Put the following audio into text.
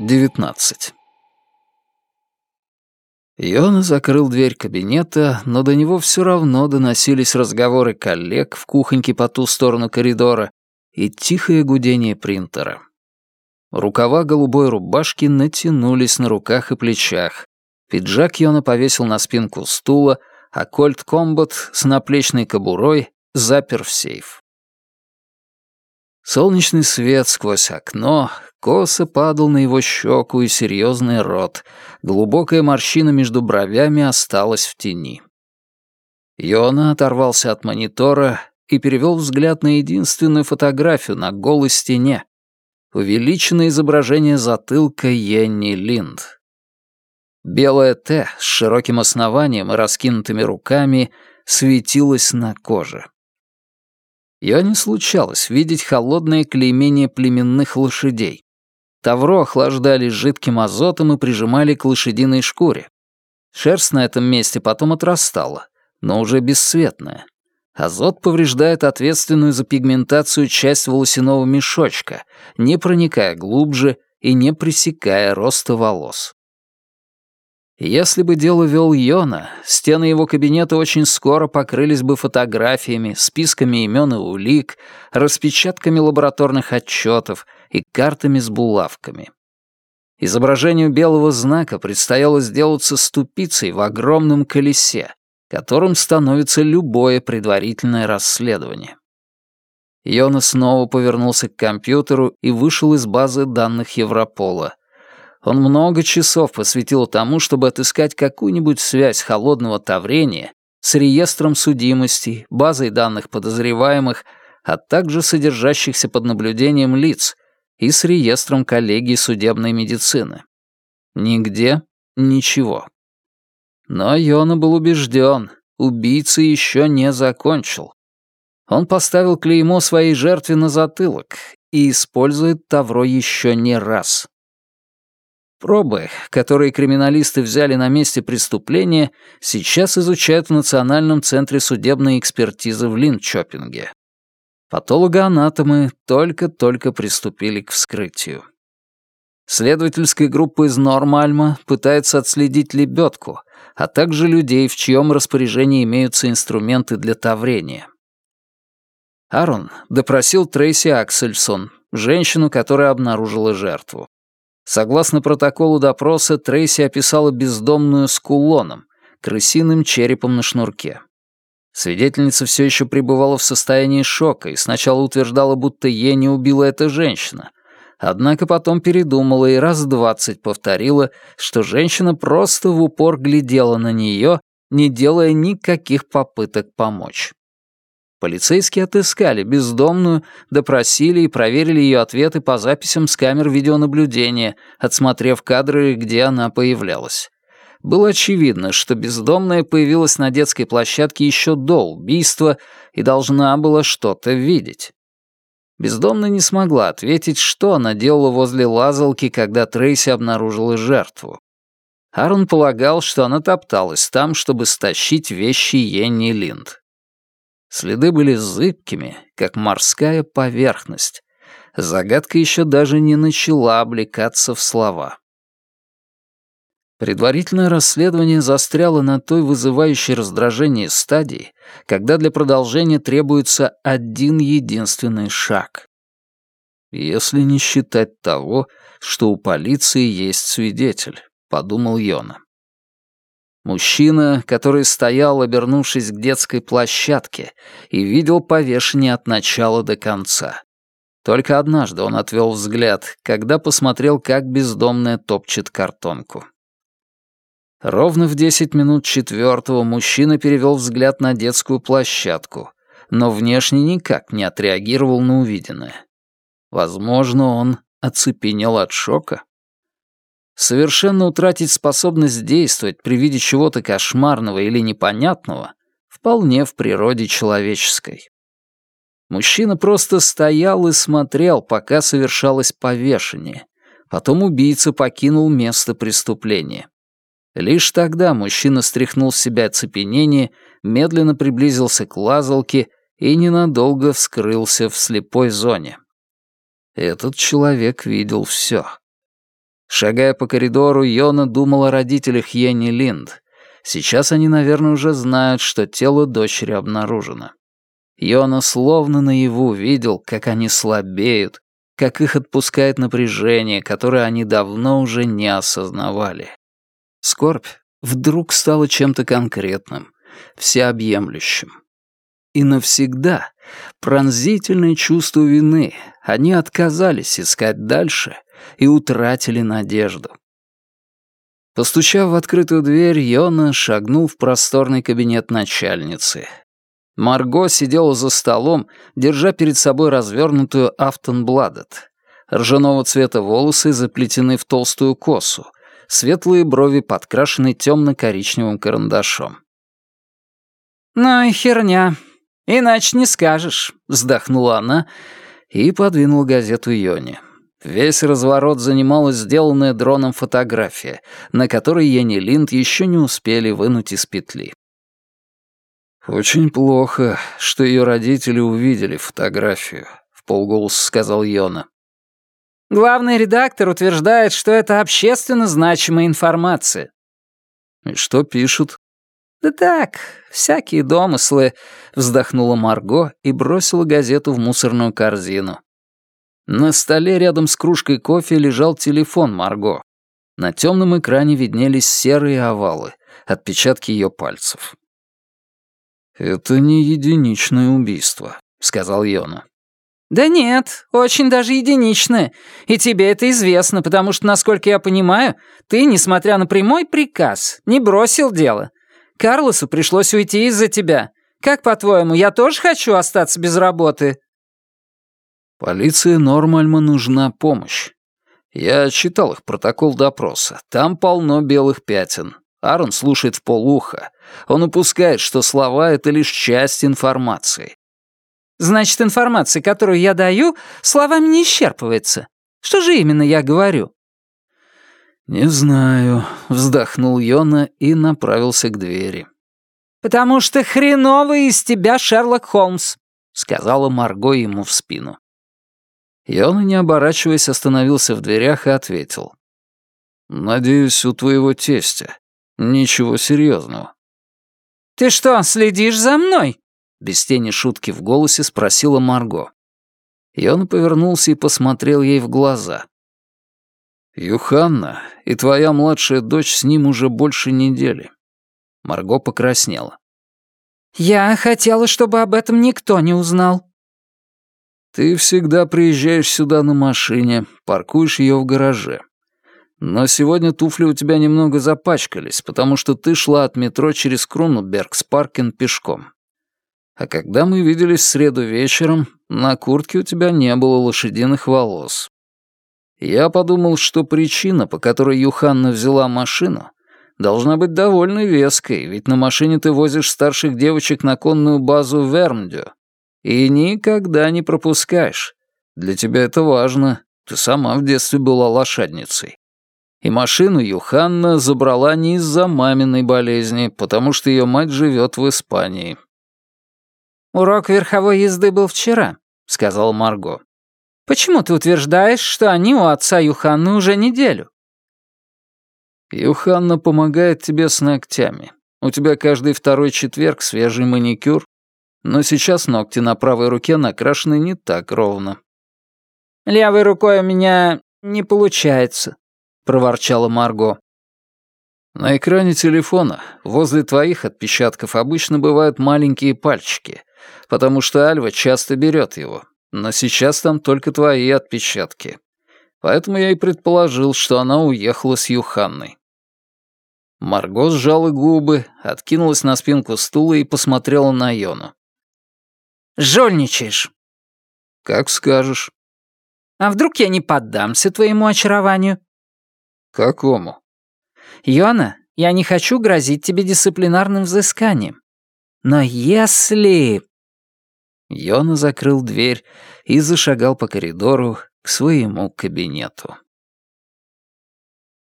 19. Йона закрыл дверь кабинета, но до него все равно доносились разговоры коллег в кухоньке по ту сторону коридора и тихое гудение принтера. Рукава голубой рубашки натянулись на руках и плечах. Пиджак Йона повесил на спинку стула, а кольт комбат с наплечной кобурой запер в сейф. Солнечный свет сквозь окно косо падал на его щеку и серьезный рот. Глубокая морщина между бровями осталась в тени. Йона оторвался от монитора и перевел взгляд на единственную фотографию на голой стене. Увеличенное изображение затылка Йенни Линд. Белое «Т» с широким основанием и раскинутыми руками светилось на коже. Ее не случалось видеть холодное клеймение племенных лошадей. Тавро охлаждали жидким азотом и прижимали к лошадиной шкуре. Шерсть на этом месте потом отрастала, но уже бесцветная. Азот повреждает ответственную за пигментацию часть волосяного мешочка, не проникая глубже и не пресекая роста волос. Если бы дело вел Йона, стены его кабинета очень скоро покрылись бы фотографиями, списками имен и улик, распечатками лабораторных отчетов и картами с булавками. Изображению белого знака предстояло сделаться ступицей в огромном колесе, которым становится любое предварительное расследование. Йона снова повернулся к компьютеру и вышел из базы данных Европола. Он много часов посвятил тому, чтобы отыскать какую-нибудь связь холодного таврения с реестром судимостей, базой данных подозреваемых, а также содержащихся под наблюдением лиц и с реестром коллегии судебной медицины. Нигде ничего. Но Йона был убежден, убийца еще не закончил. Он поставил клеймо своей жертве на затылок и использует Тавро еще не раз. Пробы, которые криминалисты взяли на месте преступления, сейчас изучают в Национальном центре судебной экспертизы в Линчопинге. Патологоанатомы только-только приступили к вскрытию. Следовательская группа из Нормальма пытается отследить лебедку, а также людей, в чьем распоряжении имеются инструменты для таврения. Арон допросил Трейси Аксельсон, женщину, которая обнаружила жертву. Согласно протоколу допроса, Трейси описала бездомную с кулоном, крысиным черепом на шнурке. Свидетельница все еще пребывала в состоянии шока и сначала утверждала, будто ей не убила эта женщина. Однако потом передумала и раз двадцать повторила, что женщина просто в упор глядела на нее, не делая никаких попыток помочь. Полицейские отыскали бездомную, допросили и проверили ее ответы по записям с камер видеонаблюдения, отсмотрев кадры, где она появлялась. Было очевидно, что бездомная появилась на детской площадке еще до убийства и должна была что-то видеть. Бездомная не смогла ответить, что она делала возле лазалки, когда Трейси обнаружила жертву. Аарон полагал, что она топталась там, чтобы стащить вещи Йенни Линд. Следы были зыбкими, как морская поверхность. Загадка еще даже не начала облекаться в слова. Предварительное расследование застряло на той вызывающей раздражение стадии, когда для продолжения требуется один единственный шаг. «Если не считать того, что у полиции есть свидетель», — подумал Йона. Мужчина, который стоял, обернувшись к детской площадке, и видел повешение от начала до конца. Только однажды он отвел взгляд, когда посмотрел, как бездомная топчет картонку. Ровно в десять минут четвертого мужчина перевел взгляд на детскую площадку, но внешне никак не отреагировал на увиденное. Возможно, он оцепенел от шока. Совершенно утратить способность действовать при виде чего-то кошмарного или непонятного вполне в природе человеческой. Мужчина просто стоял и смотрел, пока совершалось повешение. Потом убийца покинул место преступления. Лишь тогда мужчина стряхнул с себя оцепенение, медленно приблизился к лазалке и ненадолго вскрылся в слепой зоне. Этот человек видел все. Шагая по коридору, Йона думал о родителях Йенни Линд. Сейчас они, наверное, уже знают, что тело дочери обнаружено. Йона словно наяву видел, как они слабеют, как их отпускает напряжение, которое они давно уже не осознавали. Скорбь вдруг стала чем-то конкретным, всеобъемлющим. И навсегда пронзительное чувство вины они отказались искать дальше и утратили надежду. Постучав в открытую дверь, Йона шагнул в просторный кабинет начальницы. Марго сидела за столом, держа перед собой развернутую Автонбладет. Ржаного цвета волосы заплетены в толстую косу, светлые брови подкрашены темно-коричневым карандашом. «Ну и херня. Иначе не скажешь», — вздохнула она и подвинула газету Йоне. Весь разворот занималась сделанная дроном фотография, на которой Йенни Линд еще не успели вынуть из петли. «Очень плохо, что ее родители увидели фотографию», — в полголоса сказал Йона. «Главный редактор утверждает, что это общественно значимая информация». «И что пишут?» «Да так, всякие домыслы», — вздохнула Марго и бросила газету в мусорную корзину. На столе рядом с кружкой кофе лежал телефон Марго. На темном экране виднелись серые овалы, отпечатки ее пальцев. «Это не единичное убийство», — сказал Йона. «Да нет, очень даже единичное. И тебе это известно, потому что, насколько я понимаю, ты, несмотря на прямой приказ, не бросил дело. Карлосу пришлось уйти из-за тебя. Как, по-твоему, я тоже хочу остаться без работы?» Полиции Нормальма нужна помощь. Я читал их протокол допроса. Там полно белых пятен. Аарон слушает в полуха. Он упускает, что слова — это лишь часть информации. Значит, информация, которую я даю, словами не исчерпывается. Что же именно я говорю? «Не знаю», — вздохнул Йона и направился к двери. «Потому что хреновый из тебя Шерлок Холмс», — сказала Марго ему в спину. Йона, не оборачиваясь, остановился в дверях и ответил. «Надеюсь, у твоего тестя. Ничего серьезного. «Ты что, следишь за мной?» Без тени шутки в голосе спросила Марго. И он повернулся и посмотрел ей в глаза. «Юханна и твоя младшая дочь с ним уже больше недели». Марго покраснела. «Я хотела, чтобы об этом никто не узнал». «Ты всегда приезжаешь сюда на машине, паркуешь ее в гараже. Но сегодня туфли у тебя немного запачкались, потому что ты шла от метро через Крунубергс-Паркен пешком. А когда мы виделись в среду вечером, на куртке у тебя не было лошадиных волос. Я подумал, что причина, по которой Юханна взяла машину, должна быть довольно веской, ведь на машине ты возишь старших девочек на конную базу Вермдю. И никогда не пропускаешь. Для тебя это важно. Ты сама в детстве была лошадницей. И машину Юханна забрала не из-за маминой болезни, потому что ее мать живет в Испании. «Урок верховой езды был вчера», — сказал Марго. «Почему ты утверждаешь, что они у отца Юханны уже неделю?» «Юханна помогает тебе с ногтями. У тебя каждый второй четверг свежий маникюр, но сейчас ногти на правой руке накрашены не так ровно». «Левой рукой у меня не получается», — проворчала Марго. «На экране телефона возле твоих отпечатков обычно бывают маленькие пальчики, потому что Альва часто берет его, но сейчас там только твои отпечатки. Поэтому я и предположил, что она уехала с Юханной». Марго сжала губы, откинулась на спинку стула и посмотрела на Йону. «Жульничаешь». «Как скажешь». «А вдруг я не поддамся твоему очарованию?» «Какому?» «Йона, я не хочу грозить тебе дисциплинарным взысканием. Но если...» Йона закрыл дверь и зашагал по коридору к своему кабинету.